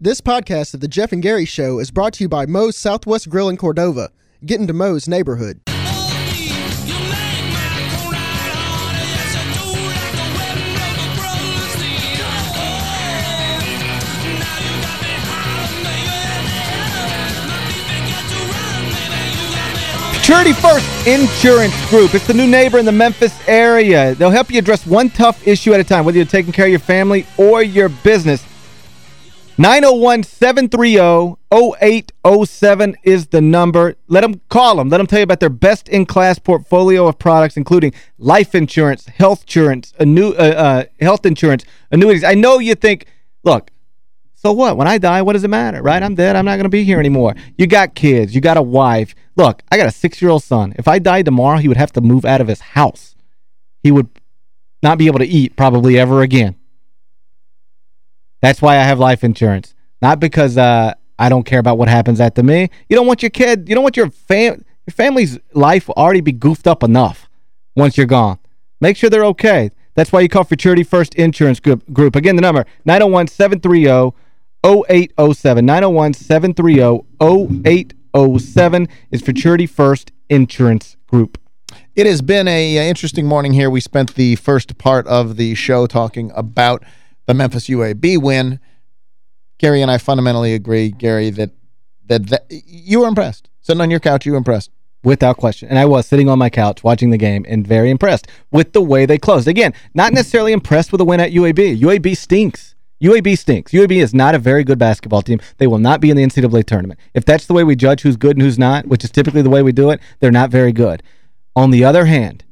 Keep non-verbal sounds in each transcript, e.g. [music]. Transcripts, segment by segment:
This podcast of the Geoff and Gary Show is brought to you by Moe's Southwest Grill in Cordova. Get into Moe's neighborhood. Futurity First Insurance Group. It's the new neighbor in the Memphis area. They'll help you address one tough issue at a time, whether you're taking care of your family or your business. 901-730-0807 is the number. Let them call them. Let them tell you about their best-in-class portfolio of products, including life insurance, health insurance, new, uh, uh, health insurance, annuities. I know you think, look, so what? When I die, what does it matter, right? I'm dead. I'm not going to be here anymore. You got kids. You got a wife. Look, I got a six-year-old son. If I died tomorrow, he would have to move out of his house. He would not be able to eat probably ever again. That's why I have life insurance. Not because uh, I don't care about what happens after me. You don't want your kid, you don't want your fam your family's life already be goofed up enough once you're gone. Make sure they're okay. That's why you call Futurity First Insurance Group. group. Again, the number, 901-730-0807. 901-730-0807 is Futurity First Insurance Group. It has been a uh, interesting morning here. We spent the first part of the show talking about the Memphis UAB win. Gary and I fundamentally agree, Gary, that that, that you were impressed. Sitting on your couch, you were impressed. Without question. And I was sitting on my couch watching the game and very impressed with the way they closed. Again, not necessarily impressed with the win at UAB. UAB stinks. UAB stinks. UAB is not a very good basketball team. They will not be in the NCAA tournament. If that's the way we judge who's good and who's not, which is typically the way we do it, they're not very good. On the other hand,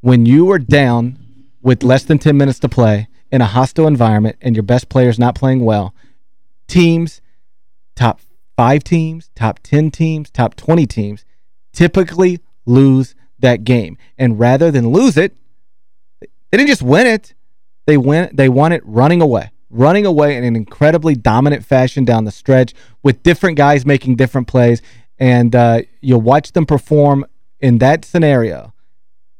when you are down with less than 10 minutes to play in a hostile environment and your best player's not playing well, teams, top five teams, top 10 teams, top 20 teams, typically lose that game. And rather than lose it, they didn't just win it. They win. They won it running away. Running away in an incredibly dominant fashion down the stretch with different guys making different plays. And uh, you'll watch them perform in that scenario,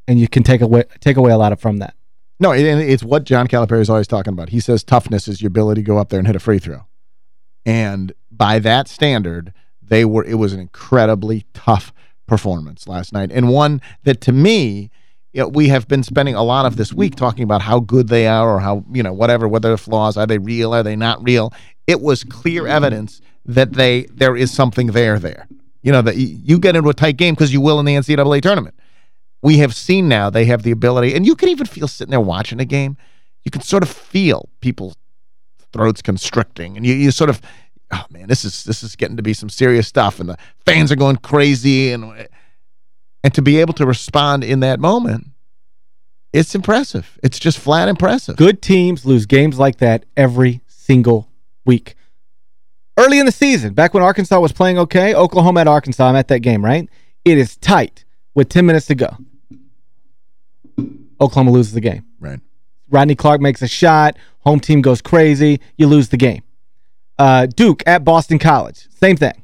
and you can take away take away a lot of from that. No, it's what John Calipari is always talking about. He says toughness is your ability to go up there and hit a free throw. And by that standard, they were it was an incredibly tough performance last night. And one that to me, you know, we have been spending a lot of this week talking about how good they are or how, you know, whatever, whether they're flaws, are they real, are they not real? It was clear evidence that they there is something there there. You know, that you get into a tight game because you will in the NCAA tournament we have seen now they have the ability, and you can even feel sitting there watching a game, you can sort of feel people's throats constricting, and you, you sort of, oh man, this is this is getting to be some serious stuff, and the fans are going crazy, and and to be able to respond in that moment, it's impressive. It's just flat impressive. Good teams lose games like that every single week. Early in the season, back when Arkansas was playing okay, Oklahoma at Arkansas, I'm at that game, right? It is tight with 10 minutes to go. Oklahoma loses the game. Right. Rodney Clark makes a shot. Home team goes crazy. You lose the game. Uh, Duke at Boston College. Same thing.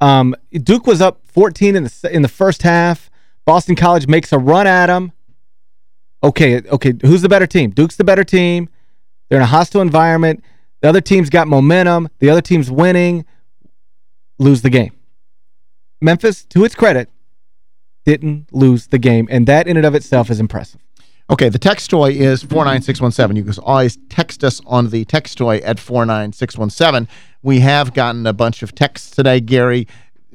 Um, Duke was up 14 in the in the first half. Boston College makes a run at them. Okay, okay, who's the better team? Duke's the better team. They're in a hostile environment. The other team's got momentum. The other team's winning. Lose the game. Memphis, to its credit, didn't lose the game, and that in and of itself is impressive. Okay, the text toy is 49617. You can always text us on the text toy at 49617. We have gotten a bunch of texts today, Gary.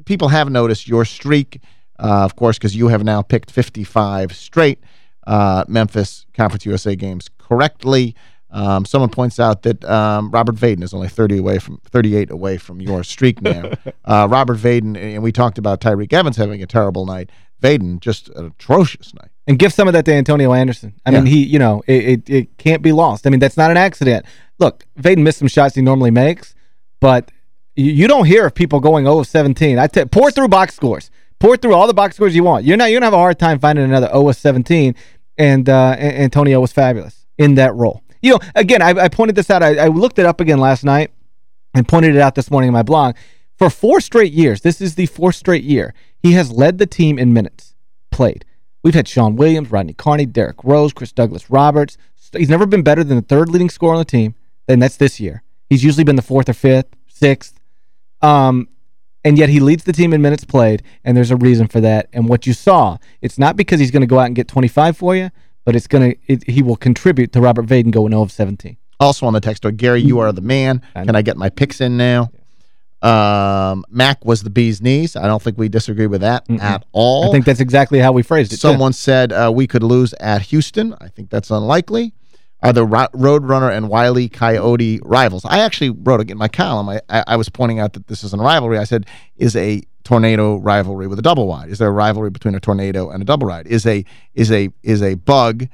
People have noticed your streak, uh, of course, because you have now picked 55 straight uh, Memphis Conference USA games correctly. Um, someone points out that um, Robert Vaden is only 30 away from 38 away from your streak now. [laughs] uh, Robert Vaden, and we talked about Tyreke Evans having a terrible night. Vaden, just an atrocious night. And give some of that to Antonio Anderson. I yeah. mean, he, you know, it, it, it, can't be lost. I mean, that's not an accident. Look, Vaden missed some shots he normally makes, but you, you don't hear of people going 0 of 17. I pour through box scores. Pour through all the box scores you want. You're not you're gonna have a hard time finding another 0 of 17, and uh, Antonio was fabulous in that role. You know, again, I, I pointed this out. I, I looked it up again last night and pointed it out this morning in my blog. For four straight years, this is the fourth straight year, he has led the team in minutes played. We've had Sean Williams, Rodney Carney, Derrick Rose, Chris Douglas Roberts. He's never been better than the third leading scorer on the team, and that's this year. He's usually been the fourth or fifth, sixth. Um, and yet he leads the team in minutes played, and there's a reason for that. And what you saw, it's not because he's going to go out and get 25 for you, but it's going to he will contribute to Robert Vaden going 0 of 17. Also on the text, Gary, you are the man. I Can I get my picks in now? Um, Mac was the bee's knees. I don't think we disagree with that Mm-mm. at all. I think that's exactly how we phrased it. too. Someone said uh, we could lose at Houston. I think that's unlikely. Are the Ro Roadrunner and Wiley Coyote rivals? I actually wrote in my column. I, I, I was pointing out that this is a rivalry. I said, is a tornado rivalry with a double wide? Is there a rivalry between a tornado and a double wide? Is a is a is a bug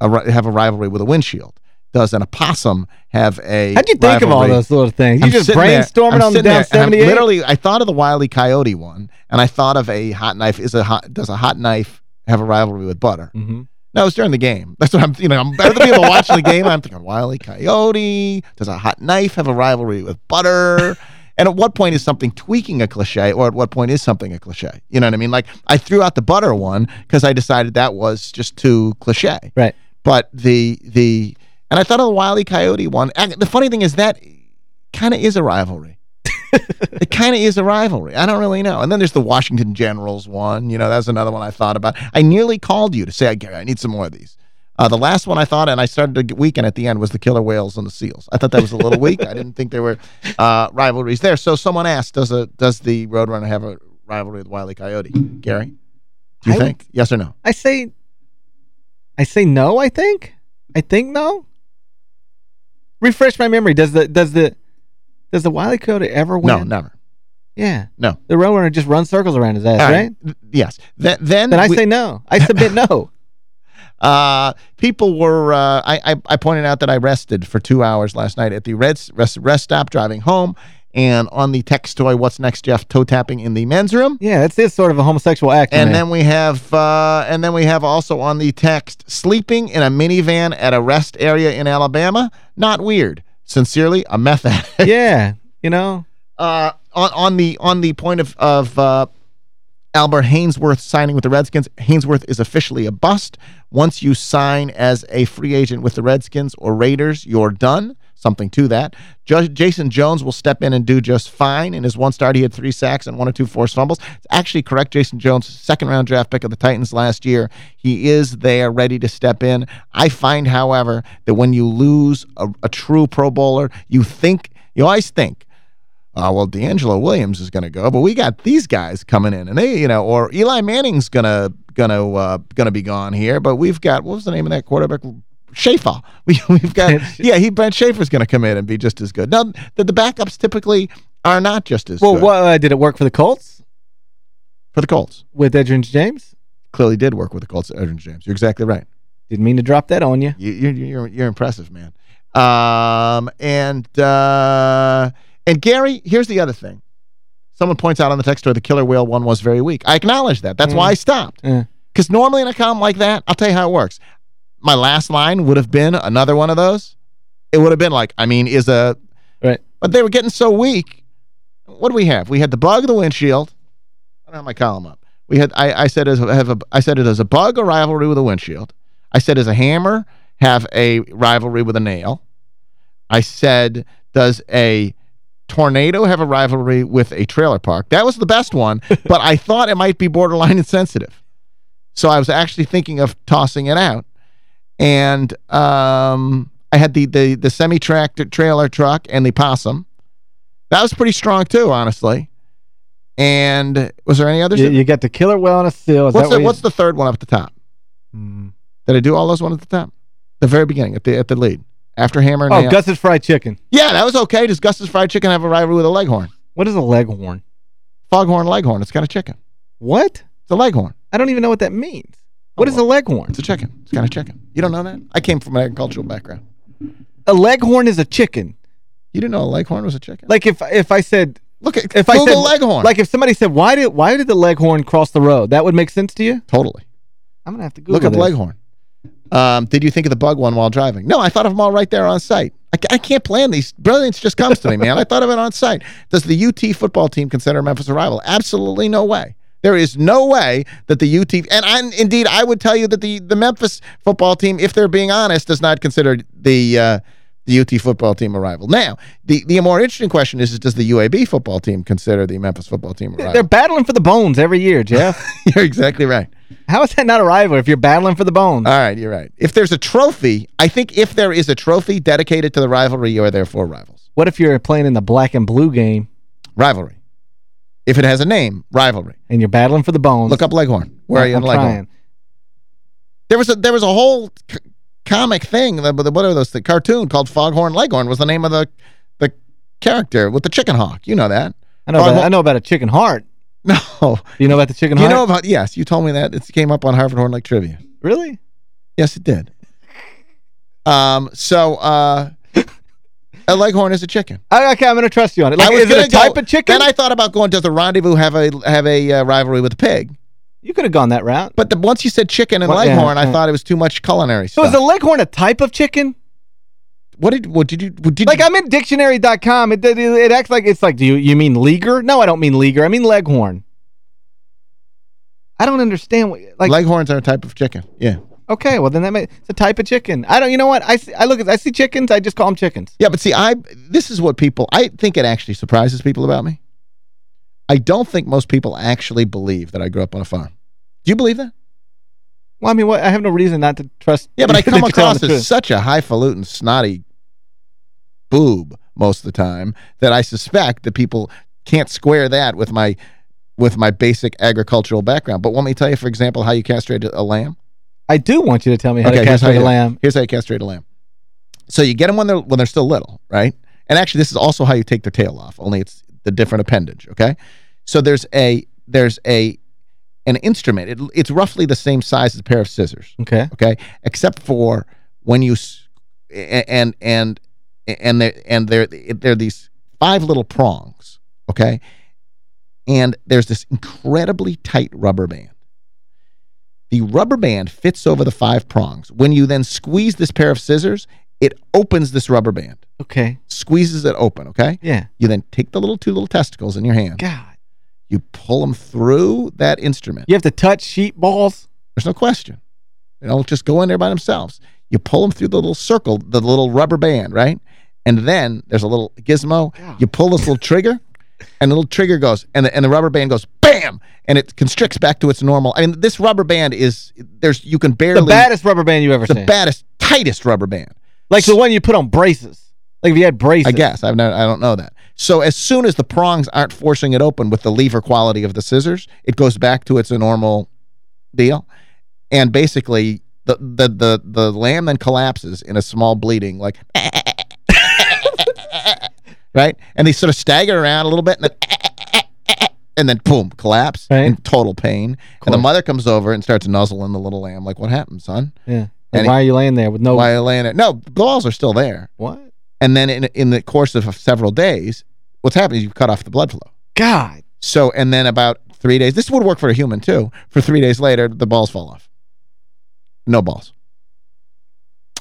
a, have a rivalry with a windshield? Does an opossum have a How'd you think of all those little things? You I'm just sitting there- brainstorming on the down there, and I'm 78? Literally, I thought of the Wiley Coyote one, and I thought of a hot knife. Is a hot does a hot knife have a rivalry with butter? Mm -hmm. No, it's during the game. That's what I'm. You know, I'm better than people watching the game. I'm thinking Wiley Coyote. Does a hot knife have a rivalry with butter? [laughs] And at what point is something tweaking a cliche, or at what point is something a cliche? You know what I mean? Like I threw out the butter one because I decided that was just too cliche. Right. But the the and I thought of the Wiley Coyote one. The funny thing is that kind of is a rivalry. [laughs] it kind of is a rivalry. I don't really know. And then there's the Washington Generals one. You know, that's another one I thought about. I nearly called you to say, Gary, I need some more of these. Uh, the last one I thought, and I started to get weaken at the end, was the killer whales and the seals. I thought that was a little weak. I didn't think there were uh, rivalries there. So someone asked, does a does the Roadrunner have a rivalry with Wiley Coyote? Gary, do you I would- think? Yes or no? I say I say no, I think. I think no. Refresh my memory. Does the does the does the Wiley Coyote ever win? No, never. Yeah. No. The Roadrunner just runs circles around his ass, right? Th- Yes. Th- then Then I we- say no. I submit no. [laughs] Uh, people were, uh, I, I, I pointed out that I rested for two hours last night at the rest, rest, rest stop driving home. And on the text toy, what's next, Geoff? Toe tapping in the men's room. Yeah, it's, it sort of a homosexual act. And then we have, uh, and then we have also on the text, sleeping in a minivan at a rest area in Alabama. Not weird. Sincerely, a meth addict. Yeah, [laughs] you know. uh, on on the on the point of of uh, Albert Haynesworth signing with the Redskins, Haynesworth is officially a bust. Once you sign as a free agent with the Redskins or Raiders, you're done. Something to that. Jason Jones will step in and do just fine. In his one start, he had three sacks and one or two forced fumbles. It's actually correct. Jason Jones, second round draft pick of the Titans last year. He is there, ready to step in. I find, however, that when you lose a, a true Pro Bowler, you think, you always think, uh, well, DeAngelo Williams is going to go, but we got these guys coming in, and they, you know, or Eli Manning's gonna gonna uh, gonna be gone here, but we've got what was the name of that quarterback? Schaefer. [laughs] We we've got yeah, he Brent Schaefer's going to come in and be just as good. Now, the, the backups typically are not just as Well, good what, uh, did it work for the Colts for the Colts. with Edgerrin James? Clearly, did work with the Colts. Edgerrin James. You're exactly right. Didn't mean to drop that on you. You, you're you're you're impressive, man. Um, and uh, and Gary, here's the other thing. Someone points out on the text story the killer whale one was very weak. I acknowledge that. That's Mm. why I stopped. Because normally in a column like that, I'll tell you how it works. My last line would have been another one of those. It would have been like, I mean, is a... Right. But they were getting so weak. What do we have? We had the bug, the windshield. I don't have my column up. We had, I, I said as a, have a, I said it as a bug, a rivalry with a windshield. I said as a hammer, have a rivalry with a nail. I said, does a tornado have a rivalry with a trailer park? That was the best one, [laughs] but I thought it might be borderline insensitive. So I was actually thinking of tossing it out. And um, I had the, the, the semi-tractor trailer truck and the possum. That was pretty strong too, honestly. And was there any others? You, you got the killer whale on a seal. Is what's that the, what what's the third one up at the top? you- Mm. Did I do all those ones at the top? The very beginning, at the at the lead. After Hammer and Oh, Nail. Gus's Fried Chicken. Yeah, that was okay. Does Gus's Fried Chicken have a rivalry with a leghorn? What is a leghorn? Foghorn leghorn. It's kind of chicken. What? It's a leghorn. I don't even know what that means. What is a leghorn? It's a chicken. It's kind of chicken. You don't know that? I came from an agricultural background. A leghorn is a chicken. You didn't know a leghorn was a chicken? Like if if I said Look at if Google I said leghorn. Like if somebody said why did why did the leghorn cross the road? That would make sense to you? totally. I'm going to have to Google Look up this. leghorn. Um, did you think of the bug one while driving? No, I thought of them all right there on site. I, I can't plan these. Brilliance just comes to me, man. I thought of it on site. Does the UT football team consider Memphis a rival? Absolutely no way. There is no way that the UT and I, indeed I would tell you that the the Memphis football team, if they're being honest, does not consider the uh, the UT football team a rival. Now, the, the more interesting question is, is does the UAB football team consider the Memphis football team a rival? They're battling for the bones every year, Geoff. [laughs] you're exactly right. How is that not a rival if you're battling for the bones? All right, you're right. If there's a trophy, I think if there is a trophy dedicated to the rivalry, you are therefore rivals. What if you're playing in the black and blue game? Rivalry. If it has a name, rivalry. And you're battling for the bones. Look up Leghorn. Where I'm, are you in I'm Leghorn? trying. There was a there was a whole comic thing, the, the, what are those, the cartoon called Foghorn Leghorn was the name of the the character with the chicken hawk. You know that. I know, Foghorn- about, I know about a chicken heart. [laughs] No. You know about the chicken You heart? know about, yes, you told me that. It came up on Harvard Horn Lake Trivia. Really? Yes, it did. Um, so, uh, a leghorn is a chicken. I- Okay, I'm going to trust you on it. Like, is it a go- type of chicken? Then I thought about going, does the rendezvous have a have a uh, rivalry with the pig? you could have gone that route. But the, once you said chicken and Well, yeah, leghorn, I thought it was too much culinary So stuff. is a leghorn a type of chicken? what did what did you what did Like, you, I'm in dictionary.com. It, it, it acts like it's like, do you, you mean leaguer? No, I don't mean leaguer. I mean leghorn. I don't understand. What, like, leghorns are a type of chicken. Yeah. Okay, well, then that may, it's a type of chicken. I don't, you know what? I, see, I look at, I see chickens, I just call them chickens. Yeah, but see, I this is what people, I think it actually surprises people about me. I don't think most people actually believe that I grew up on a farm. Do you believe that? Well, I mean, what, I have no reason not to trust. Yeah, but I [laughs] come across as such a highfalutin, snotty boob most of the time that I suspect that people can't square that with my with my basic agricultural background. But let me tell you, for example, how you castrate a lamb? I do want you to tell me how to here's castrate how a lamb. Here's how you castrate a lamb. So you get them when they're when they're still little, right? And actually, this is also how you take their tail off. Only it's the different appendage. Okay. So there's a there's a an instrument. It, it's roughly the same size as a pair of scissors. Okay. Okay. Except for when you and and and there and there there are these five little prongs. Okay. And there's this incredibly tight rubber band. The rubber band fits over the five prongs. When you then squeeze this pair of scissors, it opens this rubber band, Okay. squeezes it open, okay? Yeah. You then take the little two little testicles in your hand. God. You pull them through that instrument. You have to touch sheep balls? There's no question. They don't just go in there by themselves. You pull them through the little circle, the little rubber band, right? And then there's a little gizmo. You pull this little trigger, and the little trigger goes, and the, and the rubber band goes, bam! And it constricts back to its normal. I mean, this rubber band is, there's you can barely... The baddest rubber band you ever the seen. baddest, tightest rubber band. like the one you put on braces. Like if you had braces. I guess. I've not, I don't know that. So as soon as the prongs aren't forcing it open with the lever quality of the scissors, it goes back to its normal deal. And basically, the, the, the, the lamb then collapses in a small bleeding, like, [laughs] right? And they sort of stagger around a little bit, and then, and then boom, collapse Right. in total pain. And the mother comes over and starts nuzzling the little lamb, like, what happened, son? Yeah. And Like, why are you laying there with no... Why are you laying there? No, the balls are still there. What? And then in, in the course of several days, what's happening is you cut off the blood flow. God. So, and then about three days, this would work for a human too. For three days later, the balls fall off. No balls.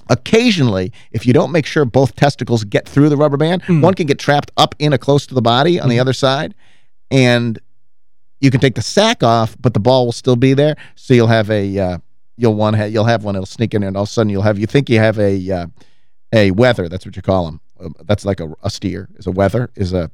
Occasionally, if you don't make sure both testicles get through the rubber band, Hmm. one can get trapped up in a close to the body on the other side, and you can take the sack off, but the ball will still be there. So you'll have a uh, you'll one ha you'll have one that'll sneak in there, and all of a sudden you'll have you think you have a uh, a weather. That's what you call them. Um, that's like a, a steer. Is a weather is a,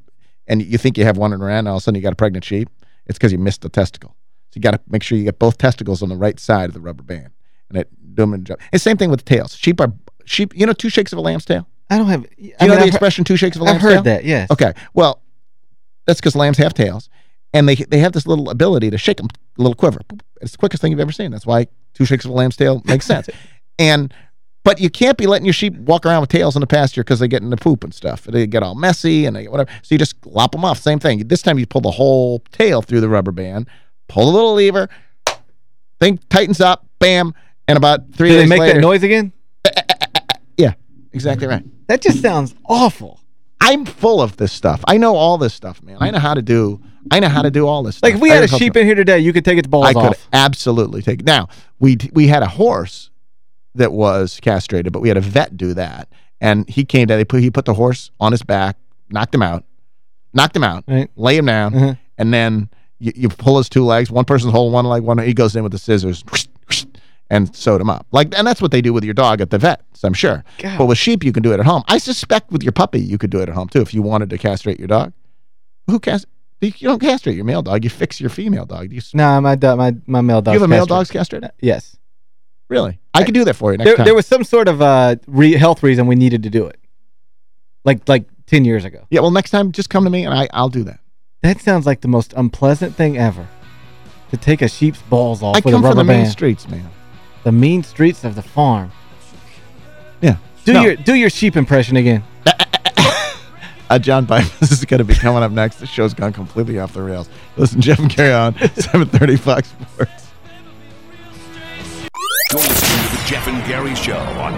and you think you have one around, and all of a sudden you got a pregnant sheep. It's because you missed the testicle. So you got to make sure you get both testicles on the right side of the rubber band, it do 'em a job. And same thing with tails. Sheep are sheep. You know, two shakes of a lamb's tail. I don't have... Do you know the expression "two shakes of a lamb's tail. I've heard tail"? that, yes. Okay. Well, that's because lambs have tails, and they they have this little ability to shake them, a little quiver. It's the quickest thing you've ever seen. That's why two shakes of a lamb's tail makes sense. [laughs] and but you can't be letting your sheep walk around with tails in the pasture because they get into poop and stuff. They get all messy and they, whatever. So you just lop them off. Same thing. This time you pull the whole tail through the rubber band, pull the little lever, thing tightens up, bam, and about three Do days they make later, that noise again? [laughs] Yeah, exactly right. That just sounds awful. I'm full of this stuff. I know all this stuff, man. I know how to do I know how to do all this stuff. Like if we had a sheep in here today, you could take its balls I could absolutely take it. Now, we we had a horse that was castrated, but we had a vet do that. And he came down, they put he put the horse on his back, knocked him out, knocked him out, Right. lay him down, Mhm. and then you, you pull his two legs. One person's holding one leg, one he goes in with the scissors, [laughs] and sewed them up. Like, and that's what they do with your dog at the vets, I'm sure. God. But with sheep, you can do it at home. I suspect with your puppy, you could do it at home too if you wanted to castrate your dog. Who cast? You don't castrate your male dog. You fix your female dog. Do you, No, my do- my my male dog. you have a male dog's castrated? Yes. Really? I could do that for you next There, time. there was some sort of uh, re health reason we needed to do it. Like like 10 years ago. yeah, well, next time, just come to me and I, I'll do that. That sounds like the most unpleasant thing ever. To take a sheep's balls off I with a rubber band. I come from the main band. streets, man. The mean streets of the farm. Yeah. Do No. your do your sheep impression again. [laughs] Uh, John Bifus is going to be coming up next. The show's gone completely off the rails. Listen, Geoff and Carry on, [laughs] 730 Fox Sports. You're listening to the Geoff and Gary Show on